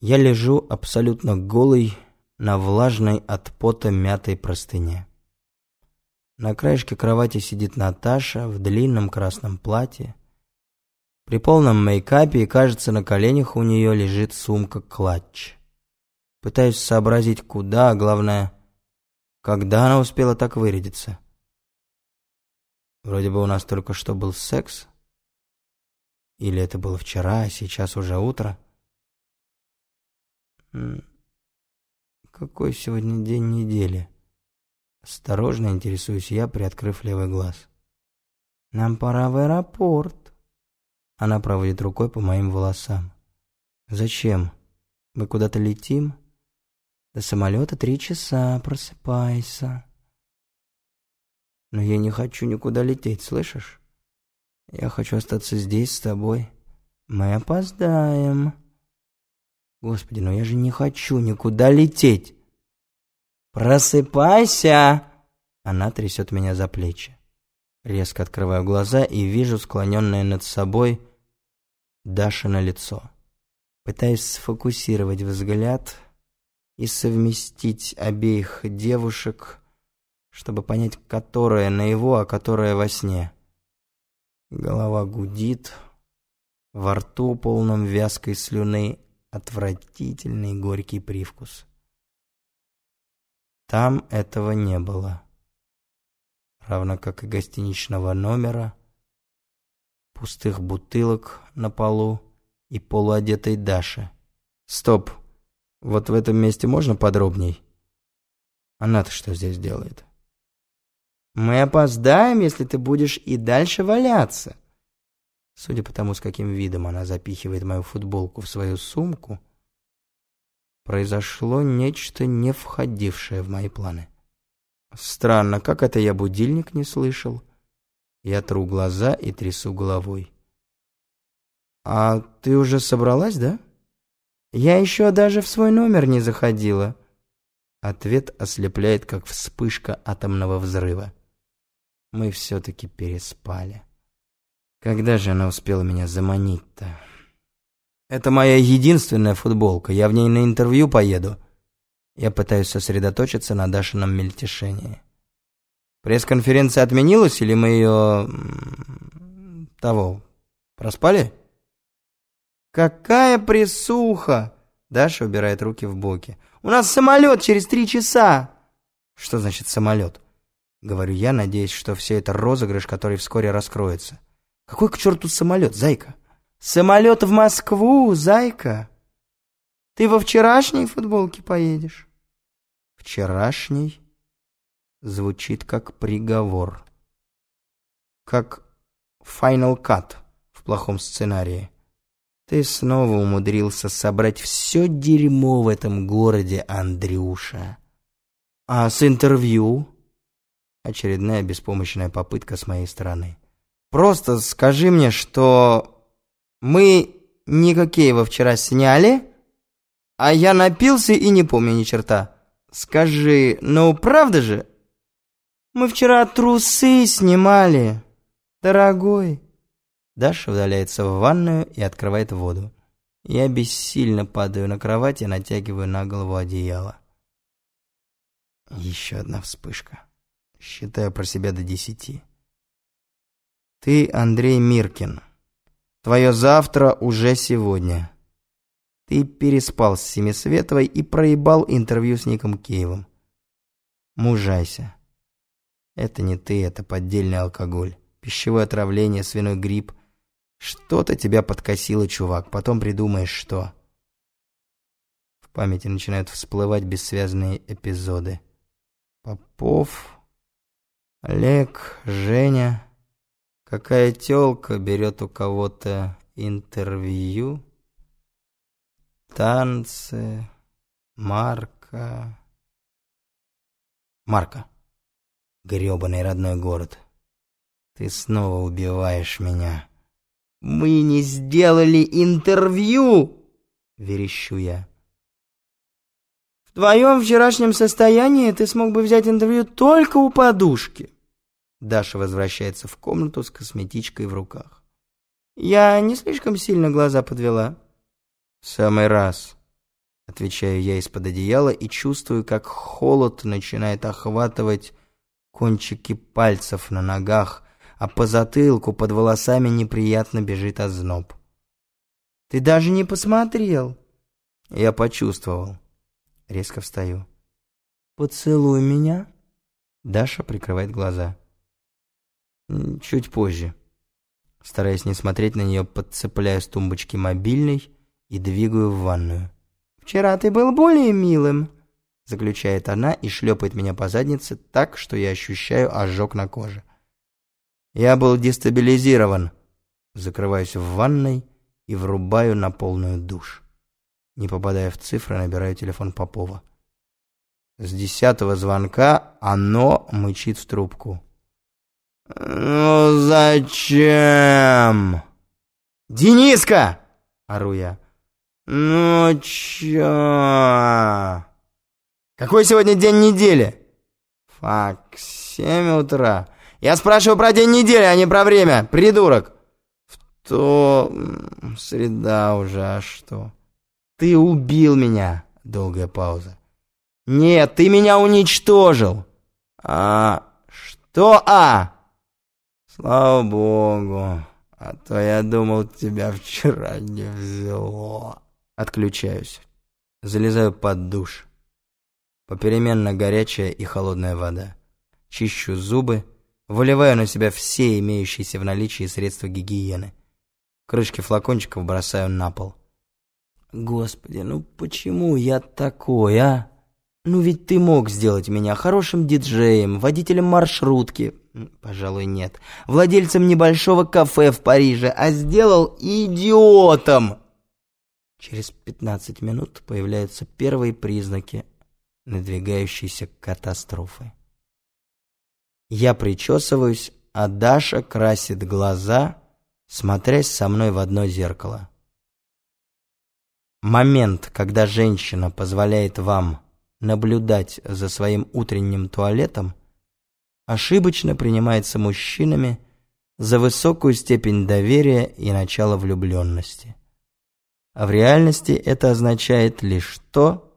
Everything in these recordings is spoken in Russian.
Я лежу абсолютно голый на влажной от пота мятой простыне. На краешке кровати сидит Наташа в длинном красном платье. При полном мейкапе и, кажется, на коленях у нее лежит сумка-клатч. Пытаюсь сообразить, куда, а главное, когда она успела так вырядиться. Вроде бы у нас только что был секс. Или это было вчера, а сейчас уже утро. Какой сегодня день недели? Осторожно интересуюсь я, приоткрыв левый глаз. Нам пора в аэропорт. Она проводит рукой по моим волосам. Зачем? Мы куда-то летим? До самолета три часа, просыпайся. Но я не хочу никуда лететь, слышишь? Я хочу остаться здесь с тобой. Мы опоздаем. Господи, но я же не хочу никуда лететь. Просыпайся! Она трясет меня за плечи. Резко открываю глаза и вижу склоненное над собой Даша на лицо. Пытаюсь сфокусировать взгляд и совместить обеих девушек, чтобы понять, которая на его, а которая во сне. Голова гудит, во рту полном вязкой слюны отвратительный горький привкус. Там этого не было. Равно как и гостиничного номера, пустых бутылок на полу и полуодетой Даши. Стоп, вот в этом месте можно подробней? Она-то что здесь делает? Мы опоздаем, если ты будешь и дальше валяться. Судя по тому, с каким видом она запихивает мою футболку в свою сумку, произошло нечто, не входившее в мои планы. Странно, как это я будильник не слышал? Я тру глаза и трясу головой. «А ты уже собралась, да?» «Я еще даже в свой номер не заходила». Ответ ослепляет, как вспышка атомного взрыва. Мы все-таки переспали. Когда же она успела меня заманить-то? Это моя единственная футболка, я в ней на интервью поеду. Я пытаюсь сосредоточиться на Дашином мельтешении. Пресс-конференция отменилась или мы ее... того... проспали? Какая присуха! Даша убирает руки в боки. У нас самолет через три часа! Что значит самолет? Говорю я, надеясь, что все это розыгрыш, который вскоре раскроется. Какой к черту самолет, зайка? Самолет в Москву, зайка. Ты во вчерашней футболке поедешь? Вчерашний звучит как приговор. Как final cut в плохом сценарии. Ты снова умудрился собрать все дерьмо в этом городе, Андрюша. А с интервью? Очередная беспомощная попытка с моей стороны. Просто скажи мне, что мы никакие во вчера сняли, а я напился и не помню ни черта. Скажи, ну правда же? Мы вчера трусы снимали, дорогой. Даша удаляется в ванную и открывает воду. Я бессильно падаю на кровать и натягиваю на голову одеяло. Еще одна вспышка. Считаю про себя до десяти. Ты Андрей Миркин. Твое завтра уже сегодня. Ты переспал с Семисветовой и проебал интервью с Ником Киевом. Мужайся. Это не ты, это поддельный алкоголь. Пищевое отравление, свиной грипп. Что-то тебя подкосило, чувак. Потом придумаешь, что. В памяти начинают всплывать бессвязные эпизоды. Попов, Олег, Женя... Какая тёлка берет у кого-то интервью? Танцы, Марка... Марка, грёбаный родной город. Ты снова убиваешь меня. Мы не сделали интервью, верещу я. В твоем вчерашнем состоянии ты смог бы взять интервью только у подушки. Даша возвращается в комнату с косметичкой в руках. «Я не слишком сильно глаза подвела?» «В самый раз. Отвечаю я из-под одеяла и чувствую, как холод начинает охватывать кончики пальцев на ногах, а по затылку под волосами неприятно бежит озноб. «Ты даже не посмотрел!» Я почувствовал. Резко встаю. «Поцелуй меня!» Даша прикрывает глаза. «Чуть позже». Стараясь не смотреть на нее, подцепляю с тумбочки мобильный и двигаю в ванную. «Вчера ты был более милым», — заключает она и шлепает меня по заднице так, что я ощущаю ожог на коже. «Я был дестабилизирован». Закрываюсь в ванной и врубаю на полную душ. Не попадая в цифры, набираю телефон Попова. С десятого звонка оно мычит в трубку. «Ну зачем?» «Дениска!» — ору я. «Ну чё?» «Какой сегодня день недели?» «Фак, семь утра. Я спрашиваю про день недели, а не про время, придурок!» «В то... среда уже, а что?» «Ты убил меня!» Долгая пауза. «Нет, ты меня уничтожил!» «А... что «а»?» «Слава богу, а то я думал, тебя вчера не взяло». Отключаюсь. Залезаю под душ. Попеременно горячая и холодная вода. Чищу зубы, выливаю на себя все имеющиеся в наличии средства гигиены. Крышки флакончиков бросаю на пол. Господи, ну почему я такой, а? Ну ведь ты мог сделать меня хорошим диджеем, водителем маршрутки. Пожалуй, нет. Владельцем небольшого кафе в Париже, а сделал идиотом. Через 15 минут появляются первые признаки надвигающейся катастрофы. Я причесываюсь, а Даша красит глаза, смотрясь со мной в одно зеркало. Момент, когда женщина позволяет вам наблюдать за своим утренним туалетом, ошибочно принимается мужчинами за высокую степень доверия и начало влюбленности. А в реальности это означает лишь то,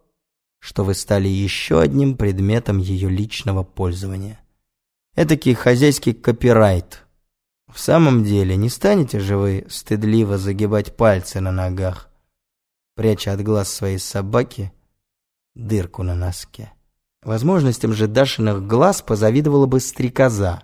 что вы стали еще одним предметом ее личного пользования. Этакий хозяйский копирайт. В самом деле, не станете же вы стыдливо загибать пальцы на ногах, пряча от глаз своей собаки дырку на носке. Возможностям же Дашиных глаз позавидовала бы стрекоза.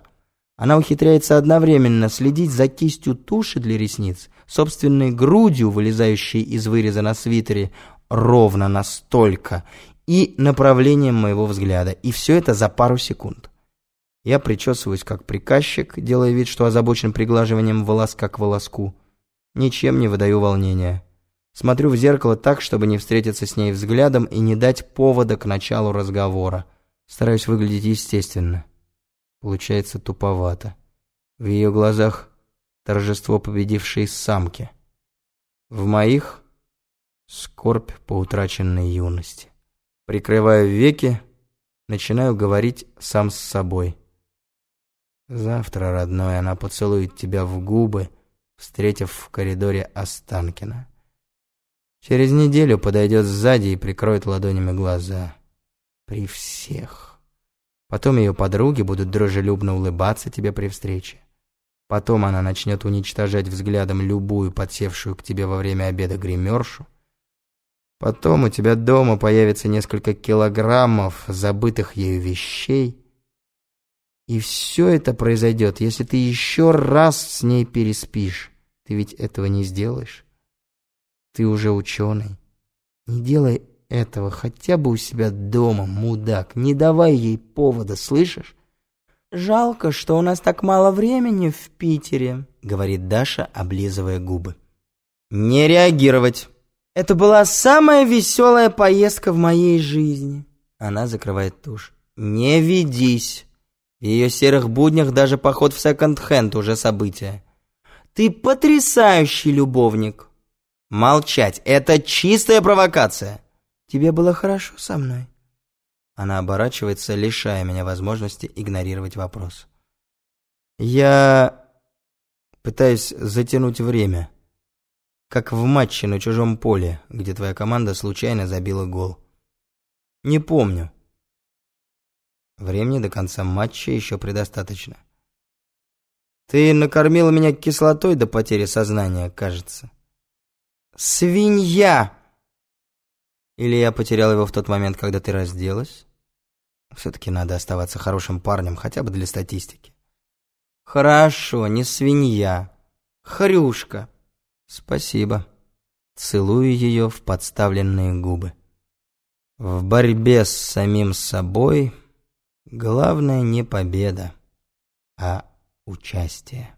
Она ухитряется одновременно следить за кистью туши для ресниц, собственной грудью, вылезающей из выреза на свитере, ровно настолько, и направлением моего взгляда. И все это за пару секунд. Я причесываюсь как приказчик, делая вид, что озабочен приглаживанием волоска к волоску. Ничем не выдаю волнения. Смотрю в зеркало так, чтобы не встретиться с ней взглядом и не дать повода к началу разговора. Стараюсь выглядеть естественно. Получается туповато. В ее глазах торжество победившей самки. В моих — скорбь по утраченной юности. Прикрываю веки, начинаю говорить сам с собой. Завтра, родной, она поцелует тебя в губы, встретив в коридоре Останкина. Через неделю подойдет сзади и прикроет ладонями глаза. При всех. Потом ее подруги будут дружелюбно улыбаться тебе при встрече. Потом она начнет уничтожать взглядом любую подсевшую к тебе во время обеда гримершу. Потом у тебя дома появится несколько килограммов забытых ею вещей. И все это произойдет, если ты еще раз с ней переспишь. Ты ведь этого не сделаешь. Ты уже ученый. Не делай этого хотя бы у себя дома, мудак. Не давай ей повода, слышишь? «Жалко, что у нас так мало времени в Питере», — говорит Даша, облизывая губы. «Не реагировать!» «Это была самая веселая поездка в моей жизни». Она закрывает тушь. «Не ведись!» В ее серых буднях даже поход в секонд-хенд уже событие. «Ты потрясающий любовник!» «Молчать! Это чистая провокация!» «Тебе было хорошо со мной?» Она оборачивается, лишая меня возможности игнорировать вопрос. «Я пытаюсь затянуть время. как в матче на чужом поле, где твоя команда случайно забила гол. Не помню. Времени до конца матча еще предостаточно. Ты накормила меня кислотой до потери сознания, кажется. Свинья! Или я потерял его в тот момент, когда ты разделась? Все-таки надо оставаться хорошим парнем, хотя бы для статистики. Хорошо, не свинья. Хрюшка. Спасибо. Целую ее в подставленные губы. В борьбе с самим собой главное не победа, а участие.